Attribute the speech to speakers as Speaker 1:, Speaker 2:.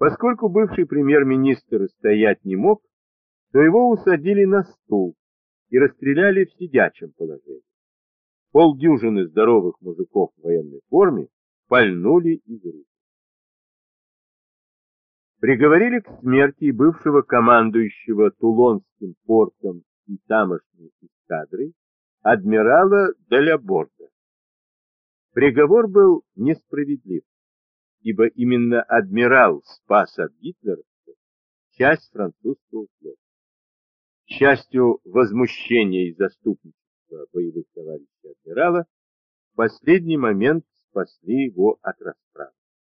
Speaker 1: Поскольку бывший премьер-министр стоять не мог, то его усадили на стул и расстреляли в сидячем положении. Полдюжины здоровых мужиков в военной форме пальнули из рук. Приговорили к смерти бывшего командующего Тулонским портом и тамошней эскадрой адмирала Деляборда. Приговор был несправедлив, ибо именно адмирал спас от гитлеровцев часть французского флота. К счастью, возмущение и заступничество боевых товарищей адмирала в последний момент спасли его от расправы.